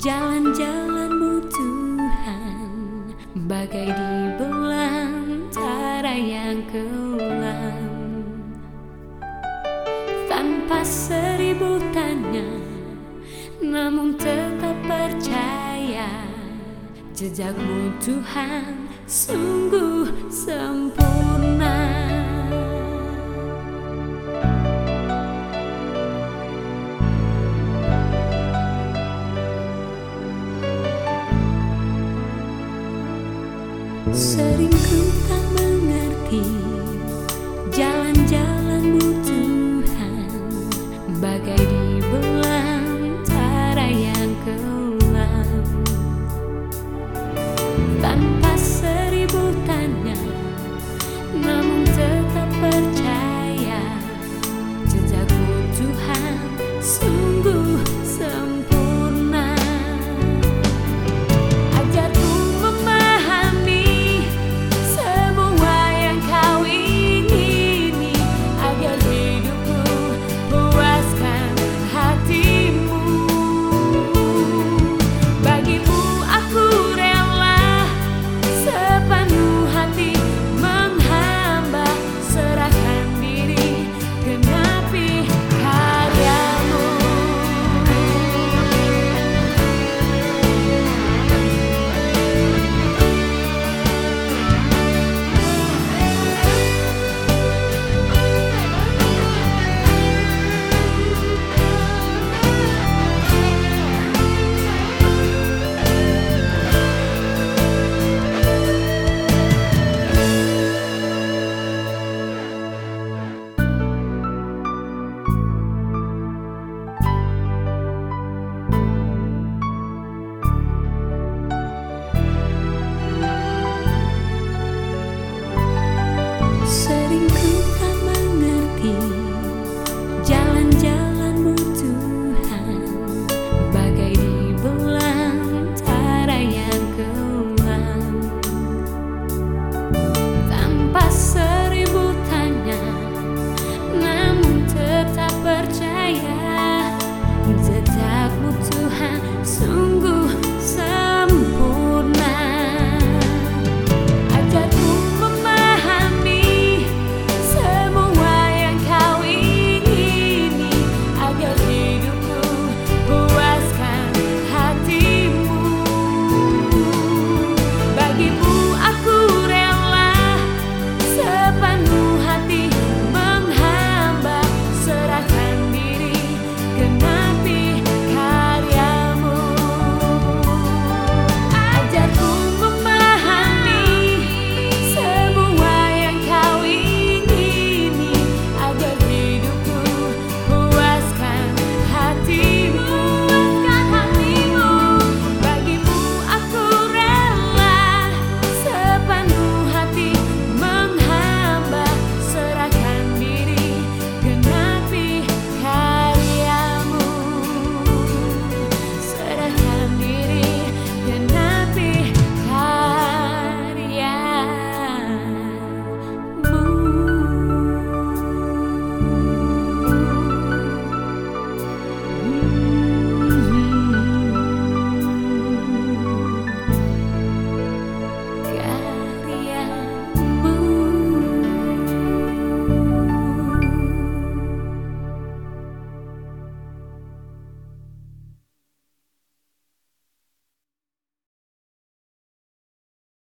Jalan-jalanmu Tuhan Bagai di belantara yang kelam. Tanpa seribu tanya Namun tetap percaya Jejakmu Tuhan sungguh sempurna. Sering ku